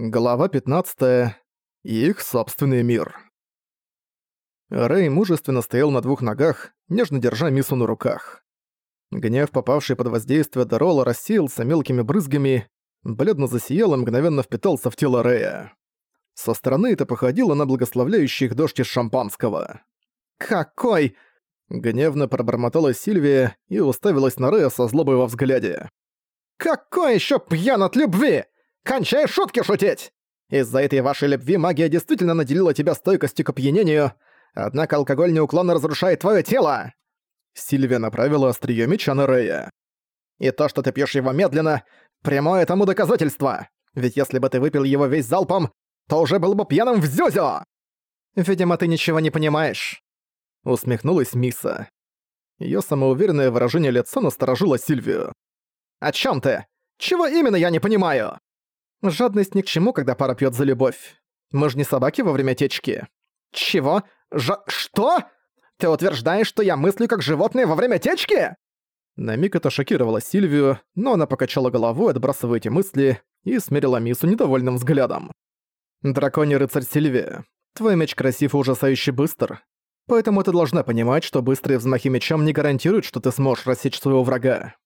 Глава 15. Их собственный мир. Рэй мужественно стоял на двух ногах, нежно держа Мису на руках. Гнев, попавший под воздействие Дорола, рассеялся мелкими брызгами, бледно засиял и мгновенно впитался в тело Рэя. Со стороны это походило на благословляющий их дождь из шампанского. «Какой?» Гневно пробормотала Сильвия и уставилась на Рэя со злобой во взгляде. «Какой еще пьян от любви? Кончай шутки шутить! Из-за этой вашей любви магия действительно наделила тебя стойкостью к опьянению, однако алкоголь неуклонно разрушает твое тело!» Сильвия направила острие меча на Рэя. «И то, что ты пьешь его медленно, прямое тому доказательство! Ведь если бы ты выпил его весь залпом, то уже был бы пьяным в зюзю!» «Видимо, ты ничего не понимаешь», — усмехнулась Миса. Её самоуверенное выражение лица насторожило Сильвию. «О чём ты? Чего именно я не понимаю?» Жадность ни к чему, когда пара пьет за любовь. Мы же не собаки во время течки. Чего? Жа... Что? Ты утверждаешь, что я мыслю как животное во время течки? На миг это шокировало Сильвию, но она покачала головой, отбрасывая эти мысли, и смерила Мису недовольным взглядом. «Драконий рыцарь Сильвия, твой меч красив и ужасающе быстр, поэтому ты должна понимать, что быстрые взмахи мечом не гарантируют, что ты сможешь рассечь своего врага.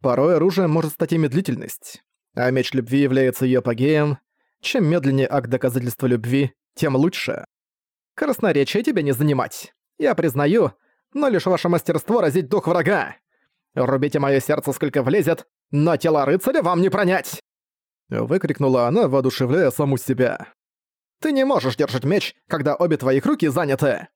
Порой оружием может стать и медлительность а меч любви является её апогеем. Чем медленнее акт доказательства любви, тем лучше. Красноречие тебе не занимать. Я признаю, но лишь ваше мастерство разить дух врага. Рубите моё сердце сколько влезет, но тело рыцаря вам не пронять!» Выкрикнула она, воодушевляя саму себя. «Ты не можешь держать меч, когда обе твоих руки заняты.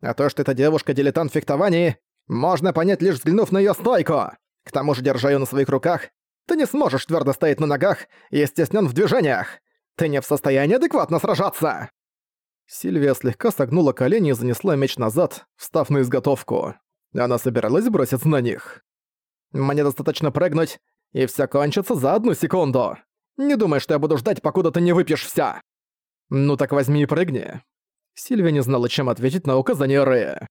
А то, что эта девушка-дилетант в фехтовании, можно понять, лишь взглянув на её стойку. К тому же, держа её на своих руках, ты не сможешь твердо стоять на ногах и стеснен в движениях. Ты не в состоянии адекватно сражаться!» Сильвия слегка согнула колени и занесла меч назад, встав на изготовку. Она собиралась броситься на них. «Мне достаточно прыгнуть, и все кончится за одну секунду. Не думай, что я буду ждать, покуда ты не выпьешь вся!» «Ну так возьми и прыгни». Сильвия не знала, чем ответить на указание Рэя.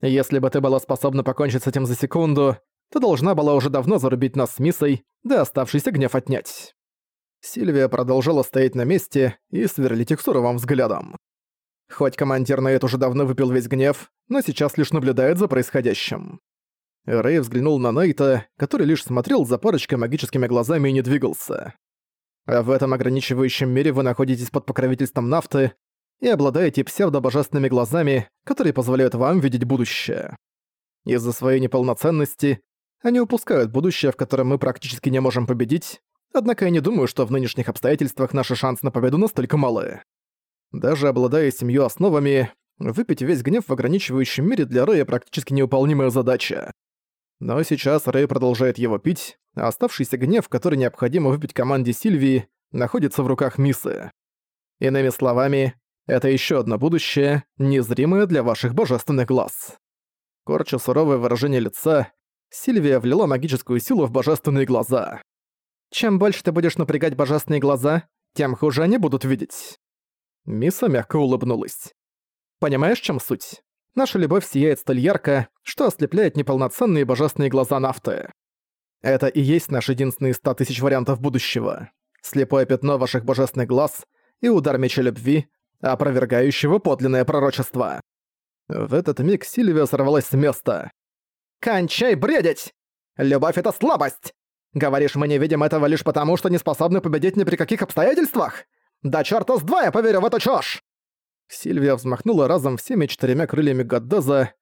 «Если бы ты была способна покончить с этим за секунду, ты должна была уже давно зарубить нас с Миссой, да оставшийся гнев отнять». Сильвия продолжала стоять на месте и сверлить их суровым взглядом. Хоть командир Нейт уже давно выпил весь гнев, но сейчас лишь наблюдает за происходящим. Рэй взглянул на Нейта, который лишь смотрел за парочкой магическими глазами и не двигался. А в этом ограничивающем мире вы находитесь под покровительством нафты и обладаете псевдобожественными глазами, которые позволяют вам видеть будущее. Из-за своей неполноценности они упускают будущее, в котором мы практически не можем победить, однако я не думаю, что в нынешних обстоятельствах наши шансы на победу настолько малы. Даже обладая семью основами, выпить весь гнев в ограничивающем мире для Рэя практически невыполнимая задача. Но сейчас Рэй продолжает его пить, а оставшийся гнев, который необходимо выпить команде Сильвии, находится в руках Мисы. Иными словами, это еще одно будущее, незримое для ваших божественных глаз. Корча суровое выражение лица, Сильвия влила магическую силу в божественные глаза. «Чем больше ты будешь напрягать божественные глаза, тем хуже они будут видеть». Миса мягко улыбнулась. «Понимаешь, чем суть? Наша любовь сияет столь ярко, что ослепляет неполноценные божественные глаза нафты. Это и есть наш единственный из ста тысяч вариантов будущего. Слепое пятно ваших божественных глаз и удар меча любви, опровергающего подлинное пророчество». В этот миг Сильвия сорвалась с места. «Кончай бредить! Любовь — это слабость! Говоришь, мы не видим этого лишь потому, что не способны победить ни при каких обстоятельствах? Да чёрта с два я поверю в эту чушь!» Сильвия взмахнула разом всеми четырьмя крыльями Гаддаза.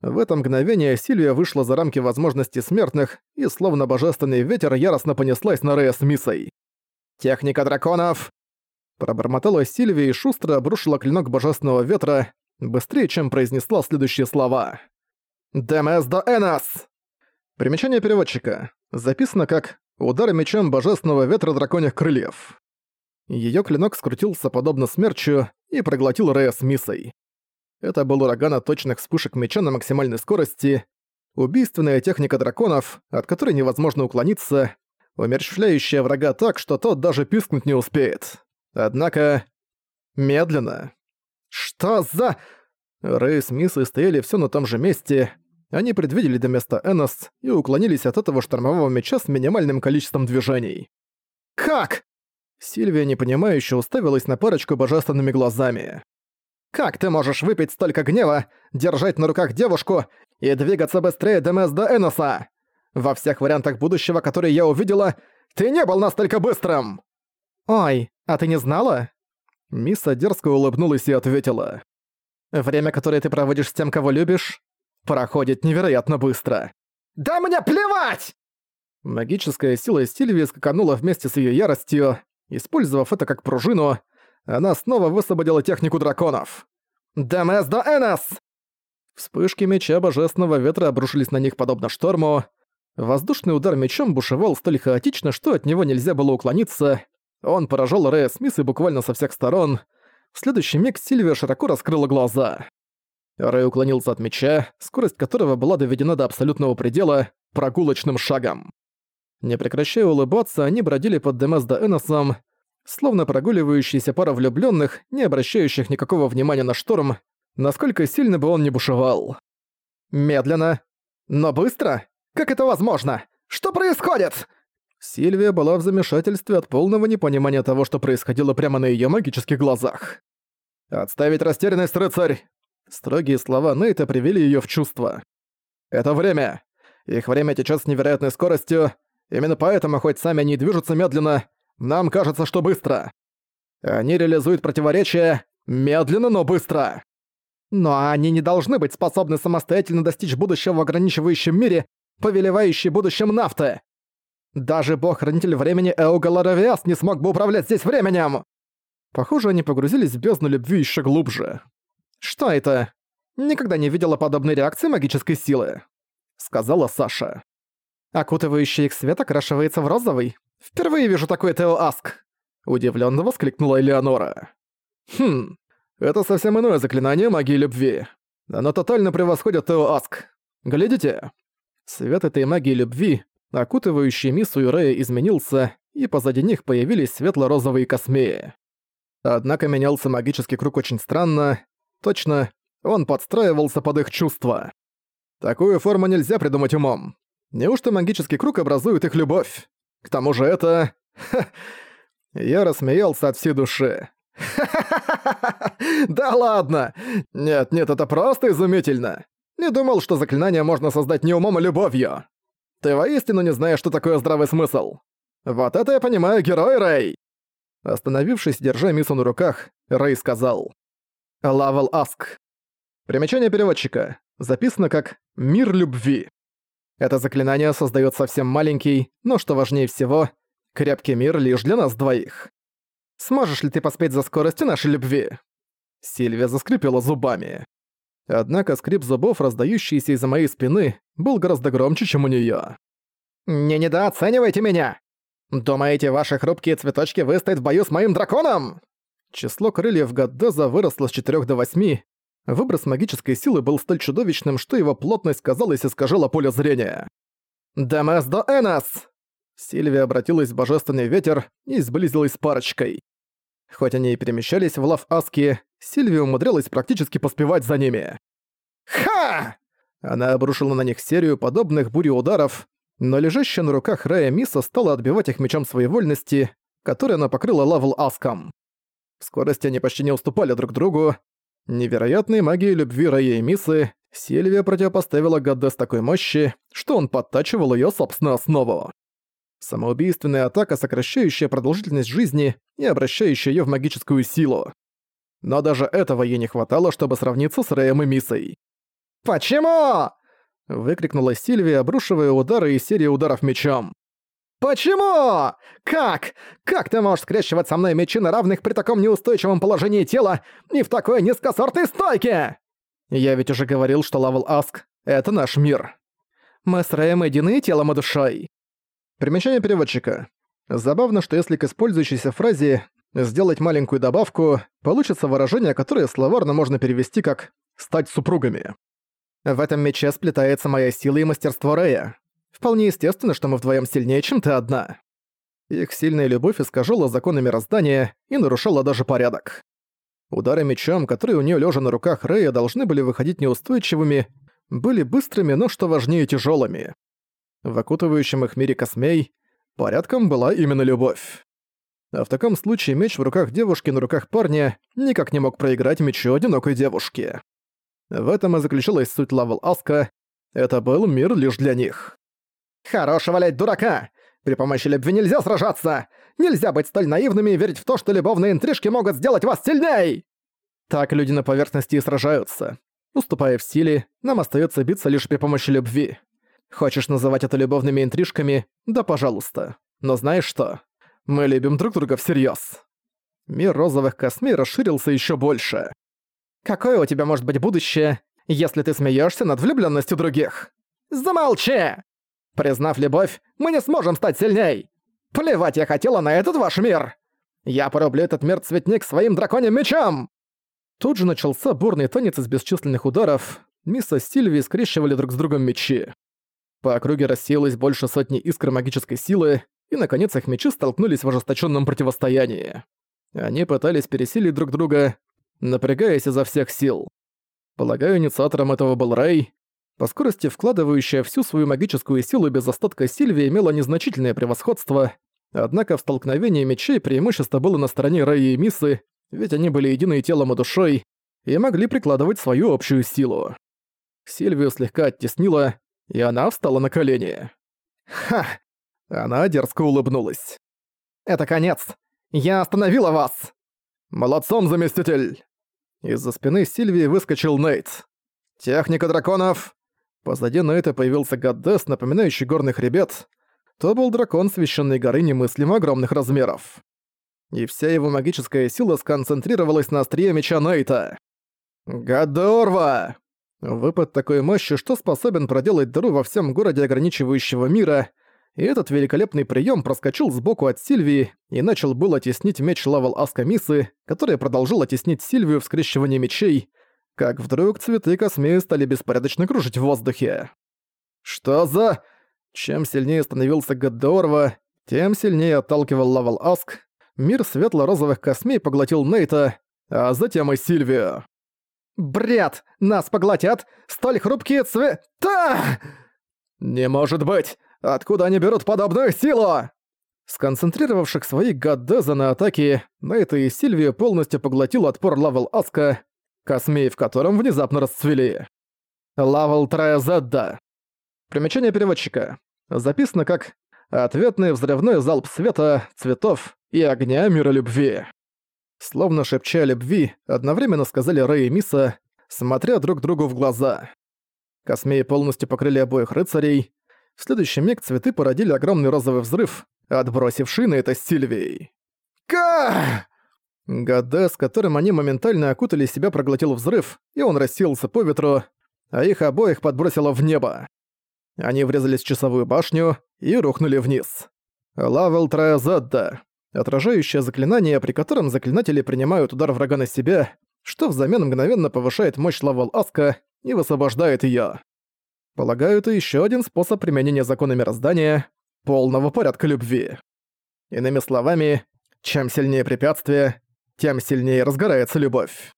В это мгновение Сильвия вышла за рамки возможностей смертных и, словно божественный ветер, яростно понеслась на Рея с Миссой. «Техника драконов!» Пробормотала Сильвия и шустро обрушила клинок божественного ветра, быстрее, чем произнесла следующие слова. «Демес до Энос!» Примечание переводчика. Записано как «Удар мечом божественного ветра драконьих крыльев». Её клинок скрутился подобно смерчу и проглотил Рея с Миссой. Это был ураган от точных вспышек меча на максимальной скорости, убийственная техника драконов, от которой невозможно уклониться, умерщвляющая врага так, что тот даже пискнуть не успеет. Однако... медленно. «Что за...» Рэй с Миссой стояли всё на том же месте, они предвидели до места Энос и уклонились от этого штормового меча с минимальным количеством движений. «Как?» Сильвия непонимающе уставилась на парочку божественными глазами. «Как ты можешь выпить столько гнева, держать на руках девушку и двигаться быстрее ДМС до Эноса? Во всех вариантах будущего, которые я увидела, ты не был настолько быстрым!» «Ой, а ты не знала?» Мисса дерзко улыбнулась и ответила. «Время, которое ты проводишь с тем, кого любишь, проходит невероятно быстро». «Да мне плевать!» Магическая сила Сильвии скаканула вместе с ее яростью. Использовав это как пружину, она снова высвободила технику драконов. «Демес до Энес!» Вспышки меча Божественного Ветра обрушились на них подобно шторму. Воздушный удар мечом бушевал столь хаотично, что от него нельзя было уклониться. Он поражал Рэя Смиса буквально со всех сторон. В следующий миг Сильвия широко раскрыла глаза. Рэй уклонился от меча, скорость которого была доведена до абсолютного предела, прогулочным шагом. Не прекращая улыбаться, они бродили под Демесда Эносом, словно прогуливающаяся пара влюбленных, не обращающих никакого внимания на шторм, насколько сильно бы он не бушевал. Медленно. Но быстро? Как это возможно? Что происходит? Сильвия была в замешательстве от полного непонимания того, что происходило прямо на ее магических глазах. «Отставить растерянность, рыцарь!» Строгие слова Нейта привели ее в чувство. «Это время. Их время течет с невероятной скоростью. Именно поэтому, хоть сами они движутся медленно, нам кажется, что быстро. Они реализуют противоречия медленно, но быстро. Но они не должны быть способны самостоятельно достичь будущего в ограничивающем мире, повелевающий будущим нафты. Даже бог-хранитель времени Эугаларавиас не смог бы управлять здесь временем! Похоже, они погрузились в бездну любви еще глубже. Что это? Никогда не видела подобной реакции магической силы, сказала Саша. Окутывающий их свет окрашивается в розовый. Впервые вижу такой Тео Аск. Удивленно воскликнула Элеонора. Хм, это совсем иное заклинание магии любви. Оно тотально превосходит Тео Аск. Глядите. Свет этой магии любви Окутывающий Мису и Рэя изменился, и позади них появились светло-розовые космеи. Однако менялся магический круг очень странно. Точно, он подстраивался под их чувства. Такую форму нельзя придумать умом. Неужто магический круг образует их любовь? К тому же это... Ха, я рассмеялся от всей души. Да ладно! Нет, нет, это просто изумительно! Не думал, что заклинание можно создать не умом, а любовью. Ты воистину не знаешь, что такое здравый смысл. Вот это я понимаю, герой Рэй!» Остановившись, держа Мису на руках, Рэй сказал. «Лавел Аск». Примечание переводчика. Записано как «Мир любви». Это заклинание создает совсем маленький, но что важнее всего, крепкий мир лишь для нас двоих. Сможешь ли ты поспеть за скоростью нашей любви?» Сильвия заскрипела зубами. Однако скрип зубов, раздающийся из-за моей спины, был гораздо громче, чем у неё. «Не недооценивайте меня! Думаете, ваши хрупкие цветочки выстоят в бою с моим драконом?» Число крыльев Гаддеза выросло с 4 до 8. Выброс магической силы был столь чудовищным, что его плотность, казалось, искажала поле зрения. «Демес до Энос!» Сильвия обратилась в божественный ветер и сблизилась с парочкой. Хоть они и перемещались в лав Аски, Сильвия умудрилась практически поспевать за ними. «Ха!» Она обрушила на них серию подобных бури ударов, но лежащая на руках Рая Миса стала отбивать их мечом своей вольности, которой она покрыла лавл Аском. В скорости они почти не уступали друг другу. Невероятной магией любви Рая и Мисы Сильвия противопоставила Гадес такой мощи, что он подтачивал ее собственную основу. Самоубийственная атака, сокращающая продолжительность жизни и обращающая ее в магическую силу. Но даже этого ей не хватало, чтобы сравниться с Рэем и Мисой. «Почему?» — выкрикнула Сильвия, обрушивая удары и серии ударов мечом. «Почему? Как? Как ты можешь скрещивать со мной мечи на равных при таком неустойчивом положении тела и в такой низкосортной стойке?» Я ведь уже говорил, что Лавел Аск — это наш мир. Мы с Рэем едины телом и душой. Примечание переводчика. Забавно, что если к использующейся фразе сделать маленькую добавку, получится выражение, которое словарно можно перевести как «стать супругами». В этом мече сплетается моя сила и мастерство Рэя. Вполне естественно, что мы вдвоем сильнее, чем ты одна. Их сильная любовь искажала законы мироздания и нарушала даже порядок. Удары мечом, которые у нее лежа на руках Рэя должны были выходить неустойчивыми, были быстрыми, но что важнее тяжелыми. В окутывающем их мире космей порядком была именно любовь. А в таком случае меч в руках девушки на руках парня никак не мог проиграть мечу одинокой девушки. В этом и заключалась суть Лавел Аска. Это был мир лишь для них. «Хорош валять дурака! При помощи любви нельзя сражаться! Нельзя быть столь наивными и верить в то, что любовные интрижки могут сделать вас сильней!» Так люди на поверхности и сражаются. Уступая в силе, нам остается биться лишь при помощи любви. Хочешь называть это любовными интрижками? Да пожалуйста. Но знаешь что? Мы любим друг друга всерьез. Мир розовых космей расширился еще больше. Какое у тебя может быть будущее, если ты смеешься над влюбленностью других? Замолчи! Признав любовь, мы не сможем стать сильней. Плевать я хотела на этот ваш мир. Я порублю этот мир цветник своим драконьим мечом. Тут же начался бурный танец из бесчисленных ударов. Мисса Сильви скрещивали друг с другом мечи. По округе рассеялось больше сотни искр магической силы, и, наконец, их мечи столкнулись в ожесточенном противостоянии. Они пытались пересилить друг друга, напрягаясь изо всех сил. Полагаю, инициатором этого был Рэй. По скорости вкладывающая всю свою магическую силу без остатка Сильвия имела незначительное превосходство, однако в столкновении мечей преимущество было на стороне Рэя и Миссы, ведь они были единые телом и душой и могли прикладывать свою общую силу. Сильвию слегка оттеснила, и она встала на колени. «Ха!» Она дерзко улыбнулась. «Это конец! Я остановила вас!» «Молодцом, заместитель!» Из-за спины Сильвии выскочил Нейт. «Техника драконов!» Позади Нейта появился Гаддес, напоминающий горный хребет. То был дракон священной горы немыслимо огромных размеров. И вся его магическая сила сконцентрировалась на острие меча Нейта. «Гадорва!» Выпад такой мощи, что способен проделать дыру во всем городе ограничивающего мира, и этот великолепный прием проскочил сбоку от Сильвии и начал было теснить меч Лавел Аскамисы, который продолжил оттеснить Сильвию в скрещивании мечей, как вдруг цветы космеи стали беспорядочно кружить в воздухе. «Что за...» Чем сильнее становился Гаддеорва, тем сильнее отталкивал Лавел Аск. Мир светло-розовых космей поглотил Нейта, а затем и Сильвию. Бред! Нас поглотят! Столь хрупкие цвета! Не может быть! Откуда они берут подобную силу? Сконцентрировавших свои Гаддеза на атаке, Нейта и Сильвию полностью поглотил отпор Лавел Аска, космей в котором внезапно расцвели. Лавел Траязадда. Примечание переводчика. Записано как «Ответный взрывной залп света, цветов и огня мира любви». Словно шепча любви, одновременно сказали Рэй и Миса, смотря друг другу в глаза. Космеи полностью покрыли обоих рыцарей. В следующий миг цветы породили огромный розовый взрыв, отбросивший на это Сильвией. Ка! Гаде, с которым они моментально окутали себя, проглотил взрыв, и он рассеялся по ветру, а их обоих подбросило в небо. Они врезались в часовую башню и рухнули вниз. Лавел Траязадда отражающее заклинание, при котором заклинатели принимают удар врага на себя, что взамен мгновенно повышает мощь лавал Аска и высвобождает её. Полагаю, это ещё один способ применения закона мироздания, полного порядка любви. Иными словами, чем сильнее препятствие, тем сильнее разгорается любовь.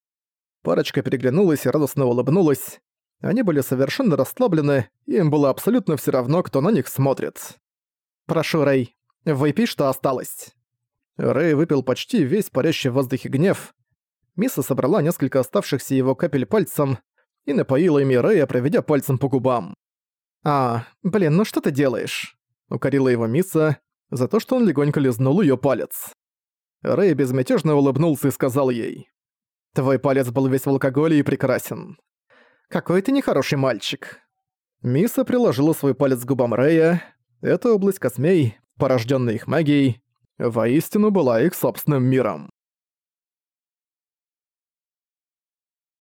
Парочка переглянулась и радостно улыбнулась. Они были совершенно расслаблены, и им было абсолютно всё равно, кто на них смотрит. «Прошу, Рэй, выпей, что осталось». Рэй выпил почти весь парящий в воздухе гнев. Миса собрала несколько оставшихся его капель пальцем и напоила ими Рэя, проведя пальцем по губам. «А, блин, ну что ты делаешь?» — укорила его Миса за то, что он легонько лизнул ее палец. Рэй безмятежно улыбнулся и сказал ей. «Твой палец был весь в алкоголе и прекрасен. Какой ты нехороший мальчик». Миса приложила свой палец к губам Рэя. Это область космей, порожденная их магией, воистину была их собственным миром.